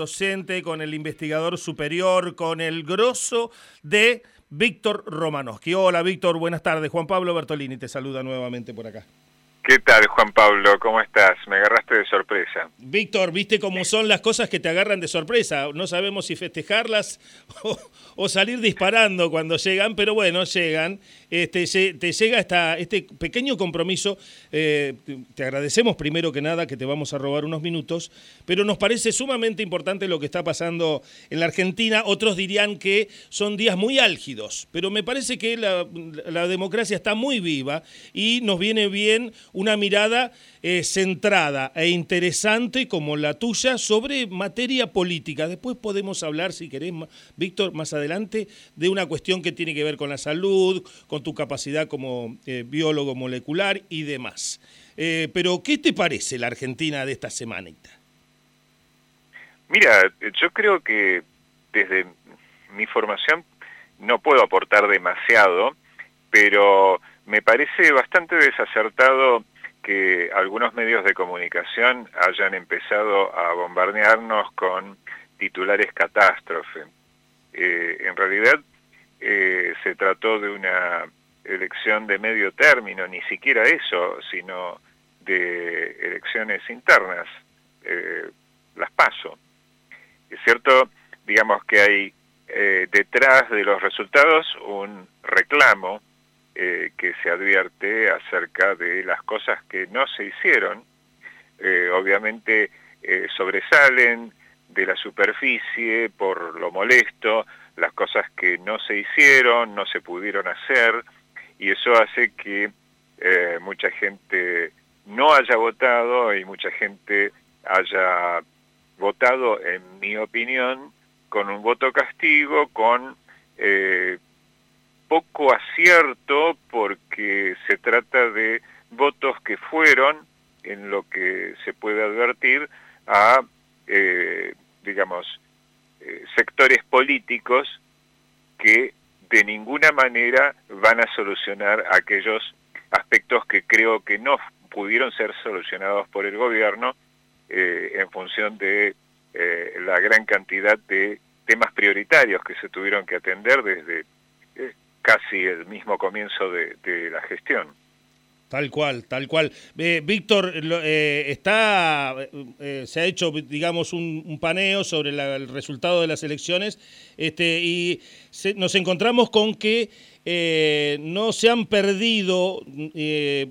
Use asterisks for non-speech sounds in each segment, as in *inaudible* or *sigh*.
docente, con el investigador superior, con el grosso de Víctor Romanowski. Hola Víctor, buenas tardes. Juan Pablo Bertolini te saluda nuevamente por acá. ¿Qué tal, Juan Pablo? ¿Cómo estás? Me agarraste de sorpresa. Víctor, viste cómo son las cosas que te agarran de sorpresa. No sabemos si festejarlas *laughs* o, salir disparando cuando llegan, pero bueno, llegan. Este, te llega este pequeño compromiso. Eh, te agradecemos primero que nada que te vamos a robar unos minutos, pero nos parece sumamente importante lo que está pasando en la Argentina. Otros dirían que son días muy álgidos, pero me parece que la democracia está muy viva y nos viene bien una mirada eh, centrada e interesante como la tuya sobre materia política. Después podemos hablar, si querés, Víctor, más adelante, de una cuestión que tiene que ver con la salud, con tu capacidad como eh, biólogo molecular y demás. Eh, pero, ¿qué te parece la Argentina de esta semanita? Mira, yo creo que desde mi formación no puedo aportar demasiado, pero me parece bastante desacertado que algunos medios de comunicación hayan empezado a bombardearnos con titulares catástrofe. Eh, en realidad eh, se trató de una elección de medio término, ni siquiera eso, sino de elecciones internas, eh, las paso. Es cierto, digamos que hay detrás de los resultados un reclamo eh, que se advierte acerca de las cosas que no se hicieron. Eh, obviamente eh, sobresalen de la superficie por lo molesto, las cosas que no se hicieron, no se pudieron hacer, y eso hace que mucha gente no haya votado y mucha gente haya votado, en mi opinión, con un voto castigo, con poco acierto porque se trata de votos que fueron, en lo que se puede advertir, a, eh, digamos, eh, sectores políticos que de ninguna manera van a solucionar aquellos aspectos que creo que no pudieron ser solucionados por el gobierno eh, en función de la gran cantidad de temas prioritarios que se tuvieron que atender desde casi el mismo comienzo de, la gestión. Tal cual, tal cual. Eh, Víctor, eh, está, eh, se ha hecho, digamos, un, paneo sobre el resultado de las elecciones este, y nos encontramos con que no se han perdido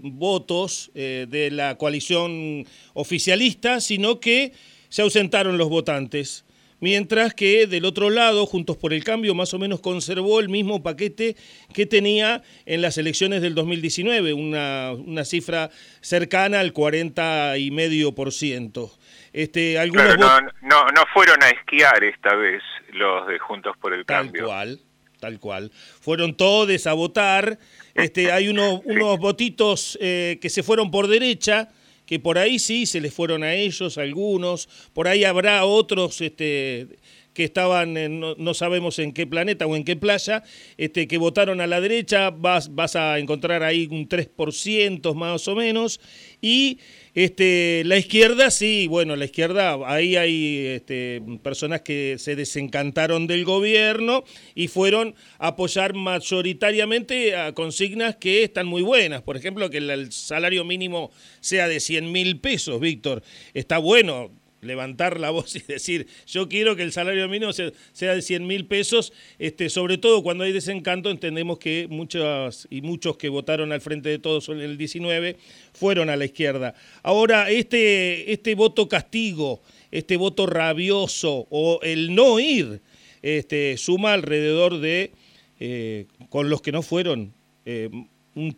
votos de la coalición oficialista, sino que se ausentaron los votantes mientras que del otro lado, Juntos por el Cambio, más o menos conservó el mismo paquete que tenía en las elecciones del 2019, una, una cifra cercana al 40 y medio por ciento. Este, algunos no, no, no fueron a esquiar esta vez los de Juntos por el Cambio. Tal cual, tal cual. Fueron todos a votar. Este, hay *laughs* unos, unos votitos eh, que se fueron por derecha, que por ahí sí se les fueron a ellos algunos, por ahí habrá otros este, que estaban, en, no, sabemos en qué planeta o en qué playa, este, que votaron a la derecha, vas, vas a encontrar ahí un 3% más o menos, y este, la izquierda, sí, bueno, la izquierda, ahí hay este, personas que se desencantaron del gobierno y fueron a apoyar mayoritariamente a consignas que están muy buenas. Por ejemplo, que el salario mínimo sea de 100 mil pesos, Víctor. Está bueno, levantar la voz y decir, yo quiero que el salario mínimo sea, de 100 mil pesos, este, sobre todo cuando hay desencanto, entendemos que muchas y muchos que votaron al frente de todos en el 19 fueron a la izquierda. Ahora, este, este voto castigo, este voto rabioso o el no ir, este, suma alrededor de, eh, con los que no fueron, eh, un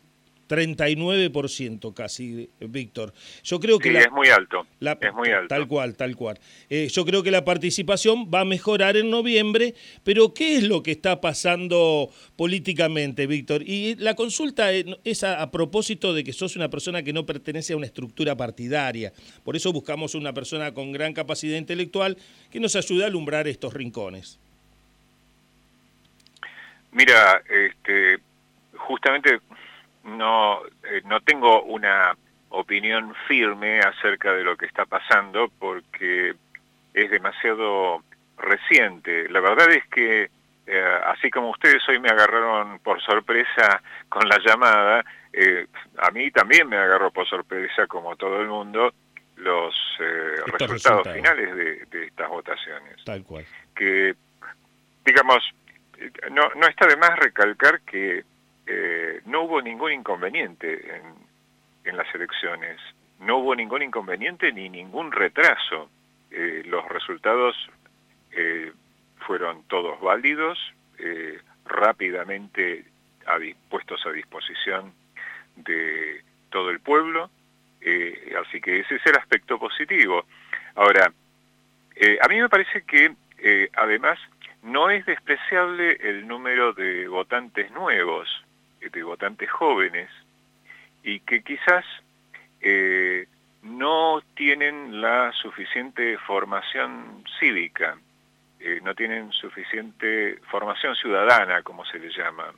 39% casi, Víctor. Yo creo que es muy alto. es muy alto. Tal cual, tal cual. Eh, yo creo que la participación va a mejorar en noviembre, pero ¿qué es lo que está pasando políticamente, Víctor? Y la consulta es a, propósito de que sos una persona que no pertenece a una estructura partidaria. Por eso buscamos una persona con gran capacidad intelectual que nos ayude a alumbrar estos rincones. Mira, este, justamente no, eh, no tengo una opinión firme acerca de lo que está pasando porque es demasiado reciente. La verdad es que, eh, así como ustedes hoy me agarraron por sorpresa con la llamada, eh, a mí también me agarró por sorpresa, como todo el mundo, los eh, resultados, finales de, estas votaciones. Tal cual. Que, digamos, no, no está de más recalcar que no hubo ningún inconveniente en, en las elecciones. No hubo ningún inconveniente ni ningún retraso. los resultados eh, fueron todos válidos, eh, rápidamente puestos a disposición de todo el pueblo, eh, así que ese es el aspecto positivo. Ahora, a mí me parece que además no es despreciable el número de votantes nuevos, de votantes jóvenes, y que quizás no tienen la suficiente formación cívica eh, no tienen suficiente formación ciudadana, como se le llama.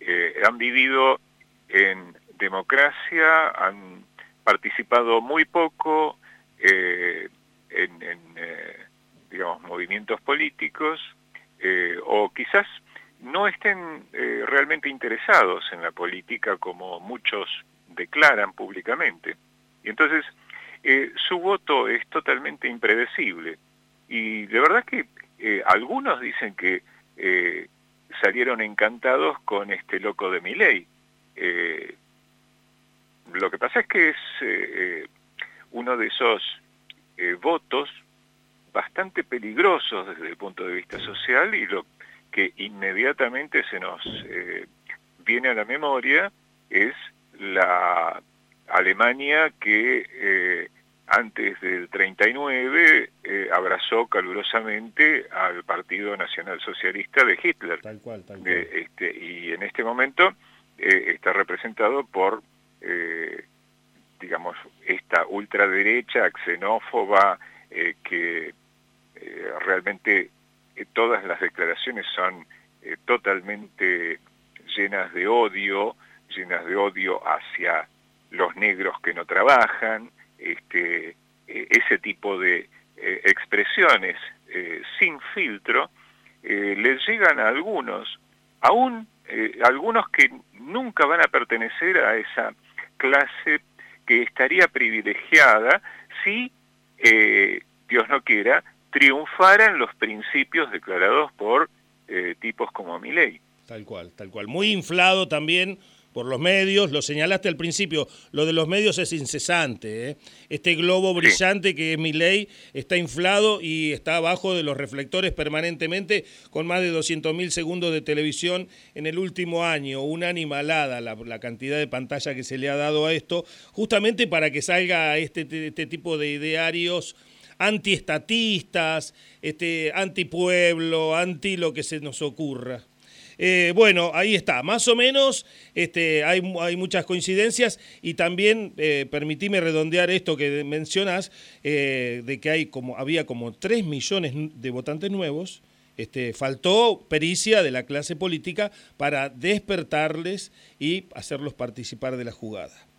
Eh, han vivido en democracia, han participado muy poco eh, en, digamos, movimientos políticos, o quizás no estén realmente interesados en la política como muchos declaran públicamente. Y entonces su voto es totalmente impredecible. Y de verdad que eh, algunos dicen que eh, salieron encantados con este loco de Miley. Eh, lo que pasa es que es uno de esos votos bastante peligrosos desde el punto de vista social y lo que inmediatamente se nos viene a la memoria es la Alemania que antes del 39 eh, abrazó calurosamente al Partido Nacional Socialista de Hitler. Tal cual, tal cual. este, y en este momento eh, está representado por, eh, digamos, esta ultraderecha xenófoba que realmente todas las declaraciones son totalmente llenas de odio, llenas de odio hacia los negros que no trabajan, este, e, ese tipo de eh, expresiones eh, sin filtro eh, les llegan a algunos, aún algunos que nunca van a pertenecer a esa clase que estaría privilegiada si, Dios no quiera, triunfaran los principios declarados por tipos como Milei. Tal cual, tal cual. Muy inflado también por los medios, lo señalaste al principio, lo de los medios es incesante. ¿eh? Este globo brillante que es mi ley está inflado y está abajo de los reflectores permanentemente con más de 200.000 segundos de televisión en el último año. Una animalada la, la, cantidad de pantalla que se le ha dado a esto, justamente para que salga este, este tipo de idearios antiestatistas, este, antipueblo, anti lo que se nos ocurra. Eh, bueno, ahí está, más o menos este, hay, hay muchas coincidencias y también eh, permitime redondear esto que mencionas, eh, de que hay como, había como 3 millones de votantes nuevos. Este, faltó pericia de la clase política para despertarles y hacerlos participar de la jugada.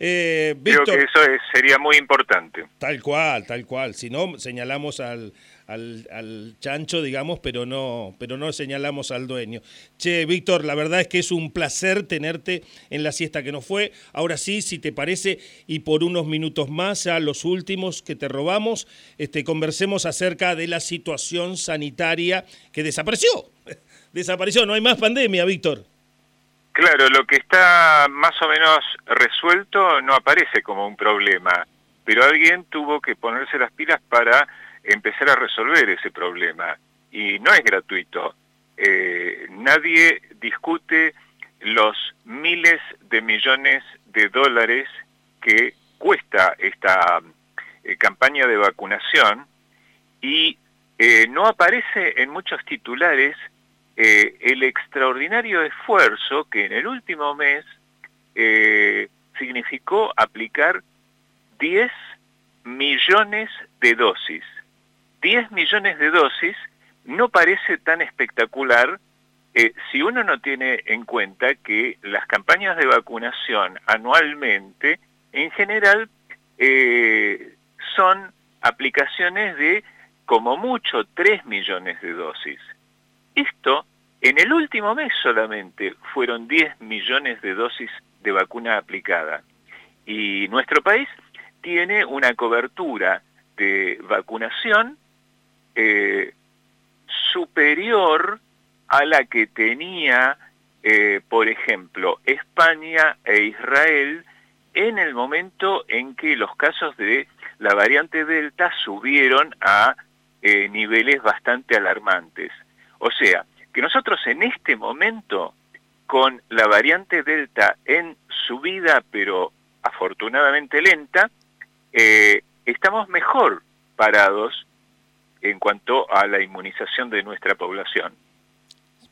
Eh, Creo que eso sería muy importante. Tal cual, tal cual. Si no, señalamos al, al, chancho, digamos, pero no, pero no señalamos al dueño. Che, Víctor, la verdad es que es un placer tenerte en la siesta que nos fue. Ahora sí, si te parece, y por unos minutos más, ya los últimos que te robamos, este, conversemos acerca de la situación sanitaria que desapareció. *laughs* Desapareció, no hay más pandemia, Víctor. Claro, lo que está más o menos resuelto no aparece como un problema, pero alguien tuvo que ponerse las pilas para empezar a resolver ese problema. Y no es gratuito. Eh, nadie discute los miles de millones de dólares que cuesta esta eh, campaña de vacunación y eh, no aparece en muchos titulares el extraordinario esfuerzo que en el último mes significó aplicar 10 millones de dosis 10 millones de dosis no parece tan espectacular eh, si uno no tiene en cuenta que las campañas de vacunación anualmente, en general, eh, son aplicaciones de como mucho 3 millones de dosis. Esto, en el último mes solamente, fueron 10 millones de dosis de vacuna aplicada. Y nuestro país tiene una cobertura de vacunación eh, superior a la que tenía, eh, por ejemplo, España e Israel en el momento en que los casos de la variante Delta subieron a eh, niveles bastante alarmantes. O sea, que nosotros en este momento, con la variante Delta en subida, pero afortunadamente lenta, eh, estamos mejor parados en cuanto a la inmunización de nuestra población.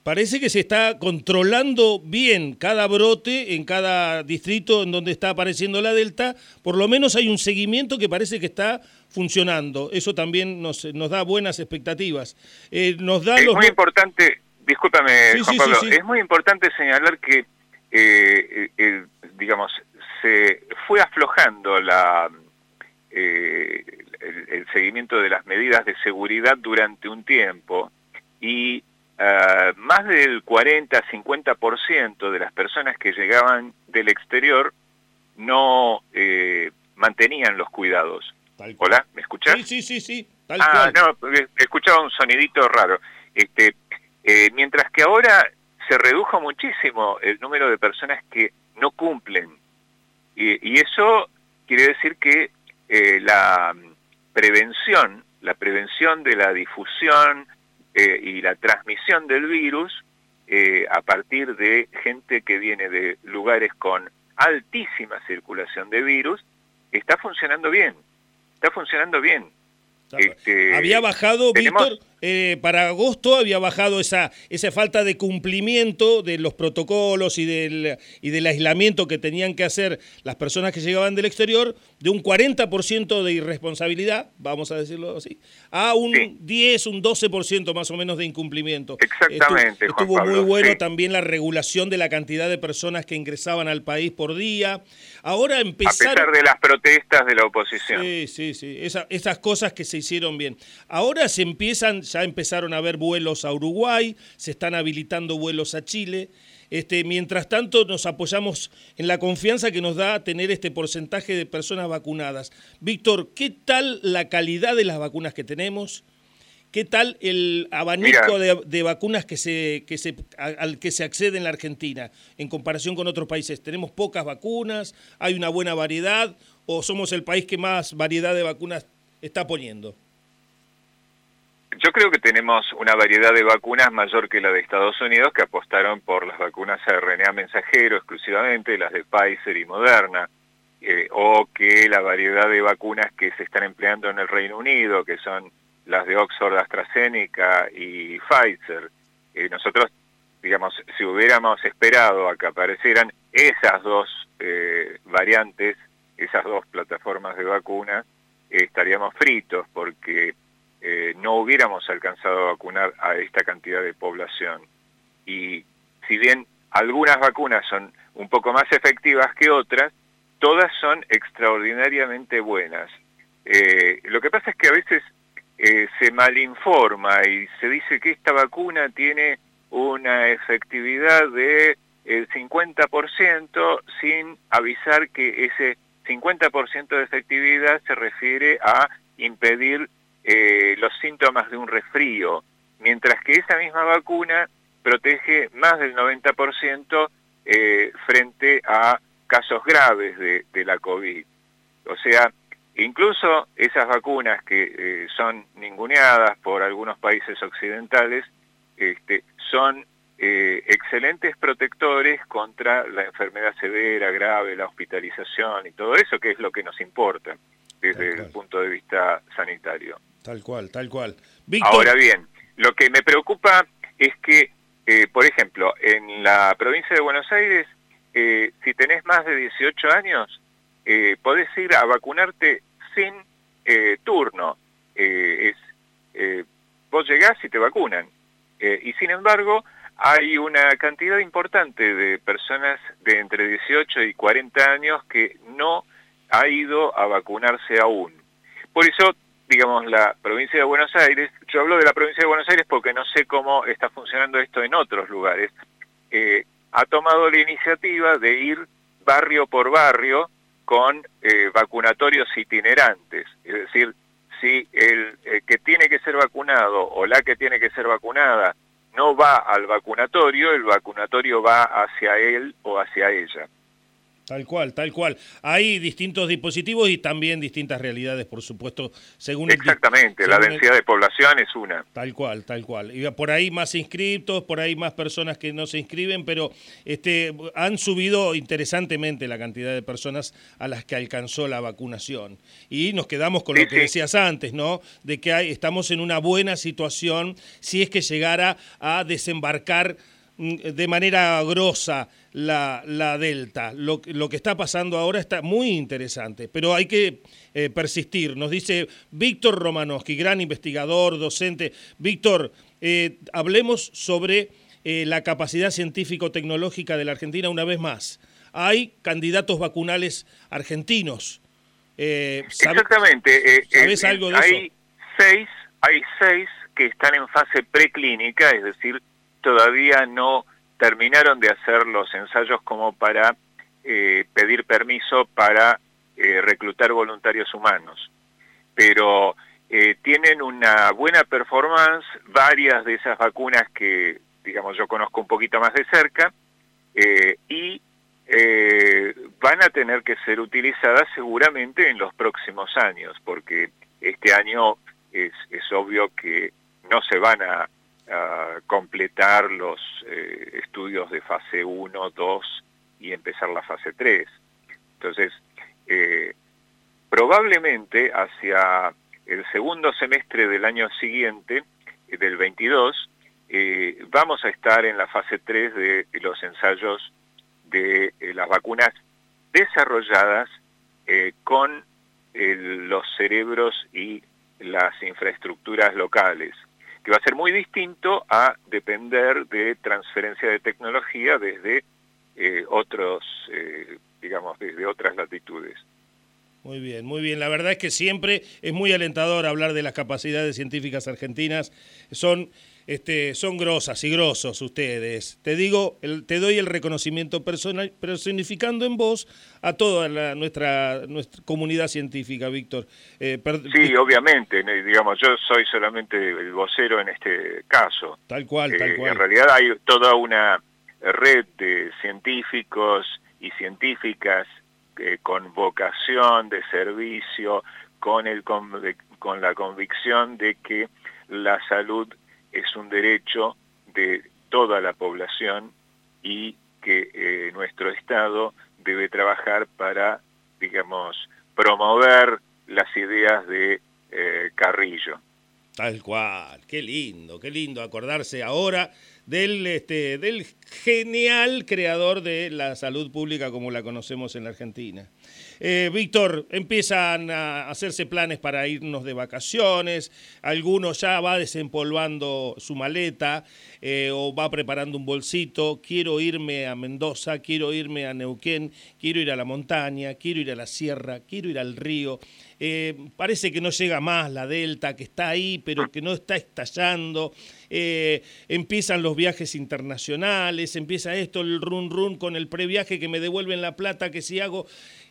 Parece que se está controlando bien cada brote en cada distrito en donde está apareciendo la Delta. Por lo menos hay un seguimiento que parece que está funcionando. Eso también nos, nos da buenas expectativas. Eh, nos da es muy importante, discúlpame Juan Pablo, es muy importante señalar que, eh, eh, digamos, se fue aflojando la, el seguimiento de las medidas de seguridad durante un tiempo y uh, más del 40-50% de las personas que llegaban del exterior no eh, mantenían los cuidados. Hola, ¿me escuchás? Sí, sí, sí, sí. Tal ah, no, eh, escuchaba un sonidito raro. Este, eh, mientras que ahora se redujo muchísimo el número de personas que no cumplen. Y, y eso quiere decir que eh, la prevención, la prevención de la difusión eh, y la transmisión del virus eh, a partir de gente que viene de lugares con altísima circulación de virus, está funcionando bien, está funcionando bien. Este, había bajado, Víctor, eh, para agosto había bajado esa, esa falta de cumplimiento de los protocolos y del, y del aislamiento que tenían que hacer las personas que llegaban del exterior, de un 40% de irresponsabilidad, vamos a decirlo así, a un 10, un 12% más o menos de incumplimiento. Exactamente. Estuvo, muy bueno también la regulación de la cantidad de personas que ingresaban al país por día. Ahora empezar... A pesar de las protestas de la oposición. Sí, sí, sí, esas cosas que se hicieron bien. Ahora se empiezan ya empezaron a haber vuelos a Uruguay, se están habilitando vuelos a Chile. Este, mientras tanto, nos apoyamos en la confianza que nos da tener este porcentaje de personas vacunadas. Víctor, ¿qué tal la calidad de las vacunas que tenemos? ¿Qué tal el abanico de, vacunas que se, que se, al que se accede en la Argentina en comparación con otros países? ¿Tenemos pocas vacunas? ¿Hay una buena variedad? ¿O somos el país que más variedad de vacunas está poniendo? Yo creo que tenemos una variedad de vacunas mayor que la de Estados Unidos, que apostaron por las vacunas RNA mensajero exclusivamente, las de Pfizer y Moderna, eh, o que la variedad de vacunas que se están empleando en el Reino Unido, que son las de Oxford, AstraZeneca y Pfizer. Eh, nosotros, digamos, si hubiéramos esperado a que aparecieran esas dos eh, variantes, esas dos plataformas de vacunas, estaríamos fritos, porque eh, no hubiéramos alcanzado a vacunar a esta cantidad de población. Y si bien algunas vacunas son un poco más efectivas que otras, todas son extraordinariamente buenas. Eh, lo que pasa es que a veces eh, se malinforma y se dice que esta vacuna tiene una efectividad de el 50% sin avisar que ese 50% de efectividad se refiere a impedir eh, los síntomas de un resfrío, mientras que esa misma vacuna protege más del 90% eh, frente a casos graves de, la COVID. O sea, incluso esas vacunas que eh, son ninguneadas por algunos países occidentales, este, son excelentes protectores contra la enfermedad severa, grave, la hospitalización y todo eso, que es lo que nos importa desde el punto de vista sanitario. Tal cual, tal cual. Ahora bien, lo que me preocupa es que, eh, por ejemplo, en la provincia de Buenos Aires, eh, si tenés más de 18 años, eh, podés ir a vacunarte sin turno. es Vos llegás y te vacunan. y sin embargo, hay una cantidad importante de personas de entre 18 y 40 años que no ha ido a vacunarse aún. Por eso digamos, la provincia de Buenos Aires, yo hablo de la provincia de Buenos Aires porque no sé cómo está funcionando esto en otros lugares, eh, ha tomado la iniciativa de ir barrio por barrio con eh, vacunatorios itinerantes. Es decir, si el que tiene que ser vacunado o la que tiene que ser vacunada no va al vacunatorio, el vacunatorio va hacia él o hacia ella. Tal cual, tal cual. Hay distintos dispositivos y también distintas realidades, por supuesto, según Exactamente, la densidad de población es una. Tal cual, tal cual. Y por ahí más inscriptos, por ahí más personas que no se inscriben, pero este han subido interesantemente la cantidad de personas a las que alcanzó la vacunación. Y nos quedamos con lo que decías antes, ¿no? De que hay, estamos en una buena situación si es que llegara a desembarcar de manera grosa la, la delta. Lo, lo, que está pasando ahora está muy interesante, pero hay que eh, persistir. Nos dice Víctor Romanowski, gran investigador, docente. Víctor, eh, hablemos sobre eh, la capacidad científico-tecnológica de la Argentina una vez más. Hay candidatos vacunales argentinos. Exactamente. ¿Sabes algo de hay Seis, hay seis que están en fase preclínica, es decir, todavía no terminaron de hacer los ensayos como para eh, pedir permiso para eh, reclutar voluntarios humanos. Pero eh, tienen una buena performance, varias de esas vacunas que, digamos, yo conozco un poquito más de cerca, y van a tener que ser utilizadas seguramente en los próximos años, porque este año es, es obvio que no se van a a completar los eh, estudios de fase 1, 2 y empezar la fase 3. Entonces, eh, probablemente hacia el segundo semestre del año siguiente, eh, del 22, vamos a estar en la fase 3 de los ensayos de las vacunas desarrolladas con los cerebros y las infraestructuras locales que va a ser muy distinto a depender de transferencia de tecnología desde eh, otros, eh, digamos, desde otras latitudes. Muy bien, muy bien. La verdad es que siempre es muy alentador hablar de las capacidades científicas argentinas. Son este, son grosas y grosos ustedes. Te digo, te doy el reconocimiento personal, personificando en vos a toda nuestra, nuestra comunidad científica, Víctor. Eh, sí, obviamente, digamos, yo soy solamente el vocero en este caso. Tal cual, tal eh, cual. En realidad hay toda una red de científicos y científicas eh, con vocación de servicio, con, el, con la convicción de que la salud es un derecho de toda la población y que eh, nuestro Estado debe trabajar para, digamos, promover las ideas de eh, Carrillo. Tal cual, qué lindo, qué lindo acordarse ahora del, este, del genial creador de la salud pública como la conocemos en la Argentina. Eh, Víctor, empiezan a hacerse planes para irnos de vacaciones, algunos ya va desempolvando su maleta eh, o va preparando un bolsito, quiero irme a Mendoza, quiero irme a Neuquén, quiero ir a la montaña, quiero ir a la sierra, quiero ir al río. Eh, parece que no llega más la delta, que está ahí, pero que no está estallando. empiezan los viajes internacionales, empieza esto, el run run con el previaje que me devuelven la plata, que si hago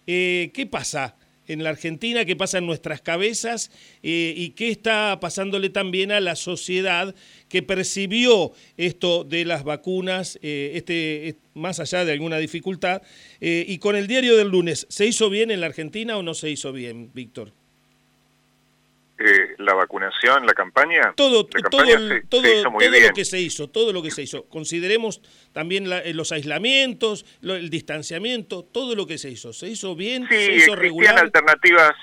eh, ¿Qué pasa en la Argentina? ¿Qué pasa en nuestras cabezas? Eh, ¿Y qué está pasándole también a la sociedad que percibió esto de las vacunas, eh, este, más allá de alguna dificultad? y con el diario del lunes, ¿se hizo bien en la Argentina o no se hizo bien, Víctor? Eh, la vacunación, la campaña. Todo, todo, lo que se hizo, todo lo que se hizo. Consideremos también eh, los aislamientos, el distanciamiento, todo lo que se hizo. ¿Se hizo bien? ¿Se hizo existían alternativas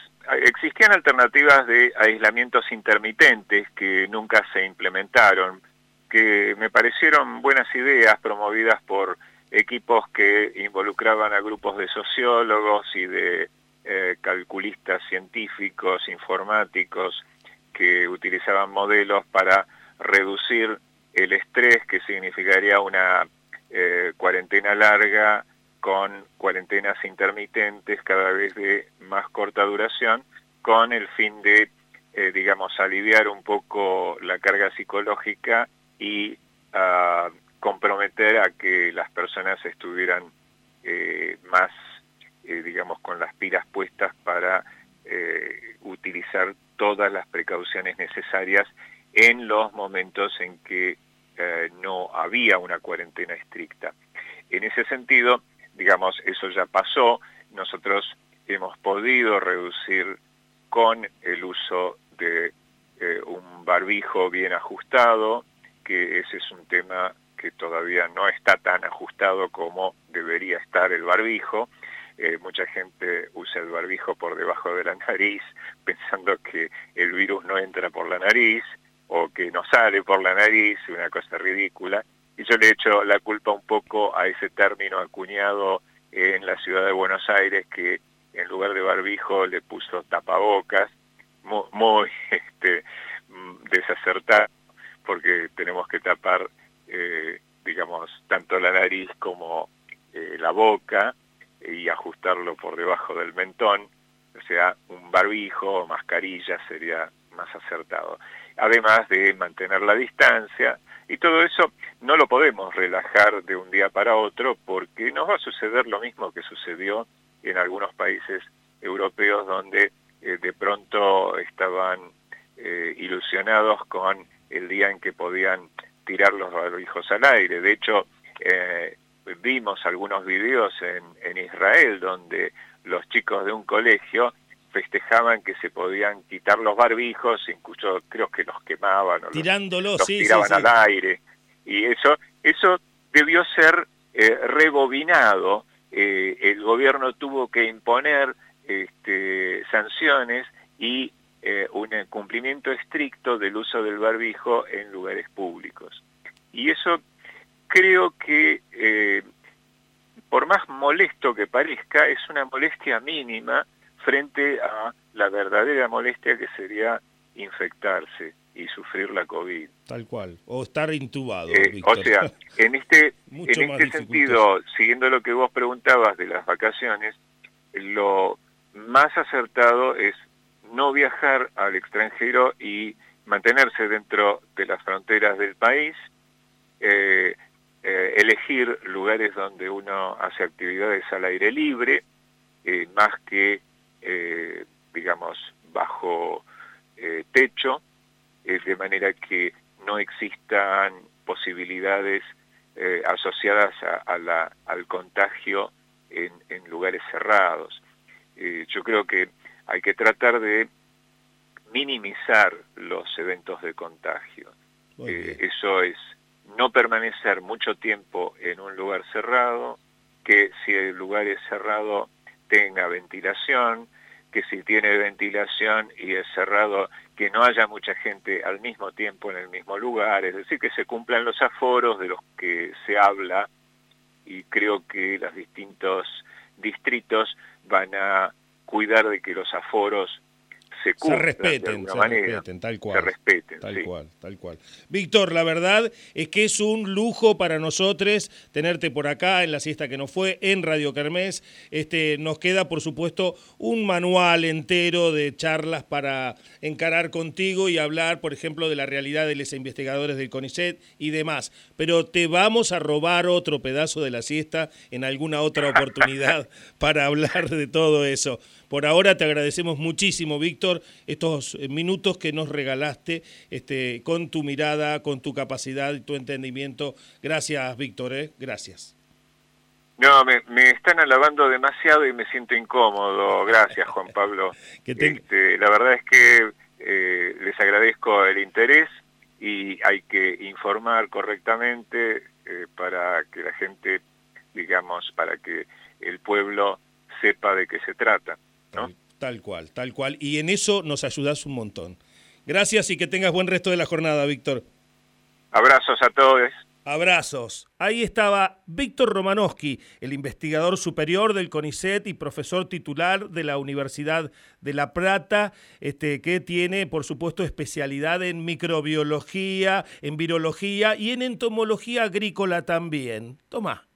existían alternativas de aislamientos intermitentes que nunca se implementaron, que me parecieron buenas ideas promovidas por equipos que involucraban a grupos de sociólogos y de eh, calculistas científicos, informáticos, que utilizaban modelos para reducir el estrés que significaría una eh, cuarentena larga con cuarentenas intermitentes cada vez de más corta duración, con el fin de eh, digamos, aliviar un poco la carga psicológica y a comprometer a que las personas estuvieran más, eh, digamos, con las pilas puestas para utilizar todas las precauciones necesarias en los momentos en que no había una cuarentena estricta. En ese sentido, digamos, eso ya pasó, nosotros hemos podido reducir con el uso de eh, un barbijo bien ajustado, que ese es un tema que todavía no está tan ajustado como debería estar el barbijo. Eh, mucha gente usa el barbijo por debajo de la nariz *laughs* pensando que el virus no entra por la nariz o que no sale por la nariz, una cosa ridícula. Y yo le echo la culpa un poco a ese término acuñado en la ciudad de Buenos Aires que en lugar de barbijo le puso tapabocas, muy, *laughs* este, desacertado, porque tenemos que tapar, eh, digamos, tanto la nariz como eh, la boca y ajustarlo por debajo del mentón, o sea, un barbijo o mascarilla sería más acertado. Además de mantener la distancia, y todo eso no lo podemos relajar de un día para otro porque nos va a suceder lo mismo que sucedió en algunos países europeos donde eh, de pronto estaban eh, ilusionados con el día en que podían tirar los barbijos al aire. De hecho, eh, vimos algunos videos en, en Israel donde los chicos de un colegio festejaban que se podían quitar los barbijos, incluso creo que los quemaban o Tirándolos, los, tiraban al aire. Y eso, eso debió ser rebobinado eh, el gobierno tuvo que imponer este, sanciones y eh, un cumplimiento estricto del uso del barbijo en lugares públicos. Y eso creo que, eh, por más molesto que parezca, es una molestia mínima frente a la verdadera molestia que sería infectarse y sufrir la COVID. Tal cual, o estar intubado. Eh, o sea, en este, *laughs* en este sentido, siguiendo lo que vos preguntabas de las vacaciones, lo más acertado es no viajar al extranjero y mantenerse dentro de las fronteras del país, eh, eh, elegir lugares donde uno hace actividades al aire libre, más que, digamos, bajo techo, de manera que no existan posibilidades eh, asociadas a, la, al contagio en, lugares cerrados. Eh, yo creo que hay que tratar de minimizar los eventos de contagio. Eh, eso es no permanecer mucho tiempo en un lugar cerrado, que si el lugar es cerrado tenga ventilación, que si tiene ventilación y es cerrado, que no haya mucha gente al mismo tiempo en el mismo lugar, es decir, que se cumplan los aforos de los que se habla y creo que los distintos distritos van a cuidar de que los aforos se, respeten, se respeten, tal cual. Se respeten, tal cual, tal cual. Víctor, la verdad es que es un lujo para nosotros tenerte por acá en la siesta que nos fue en Radio Kermés. Este, nos queda, por supuesto, un manual entero de charlas para encarar contigo y hablar, por ejemplo, de la realidad de los investigadores del CONICET y demás. Pero te vamos a robar otro pedazo de la siesta en alguna otra oportunidad *laughs* para hablar de todo eso. Por ahora te agradecemos muchísimo, Víctor, estos eh, minutos que nos regalaste este, con tu mirada, con tu capacidad y tu entendimiento. Gracias, Víctor, ¿eh? gracias. No, me, están alabando demasiado y me siento incómodo. Gracias, Juan *laughs* Pablo. Este, la verdad es que eh, les agradezco el interés y hay que informar correctamente eh, para que la gente, digamos, para que el pueblo sepa de qué se trata. Tal, cual, tal cual. Y en eso nos ayudas un montón. Gracias y que tengas buen resto de la jornada, Víctor. Abrazos a todos. Abrazos. Ahí estaba Víctor Romanowski, el investigador superior del CONICET y profesor titular de la Universidad de La Plata, este, que tiene, por supuesto, especialidad en microbiología, en virología y en entomología agrícola también. Toma.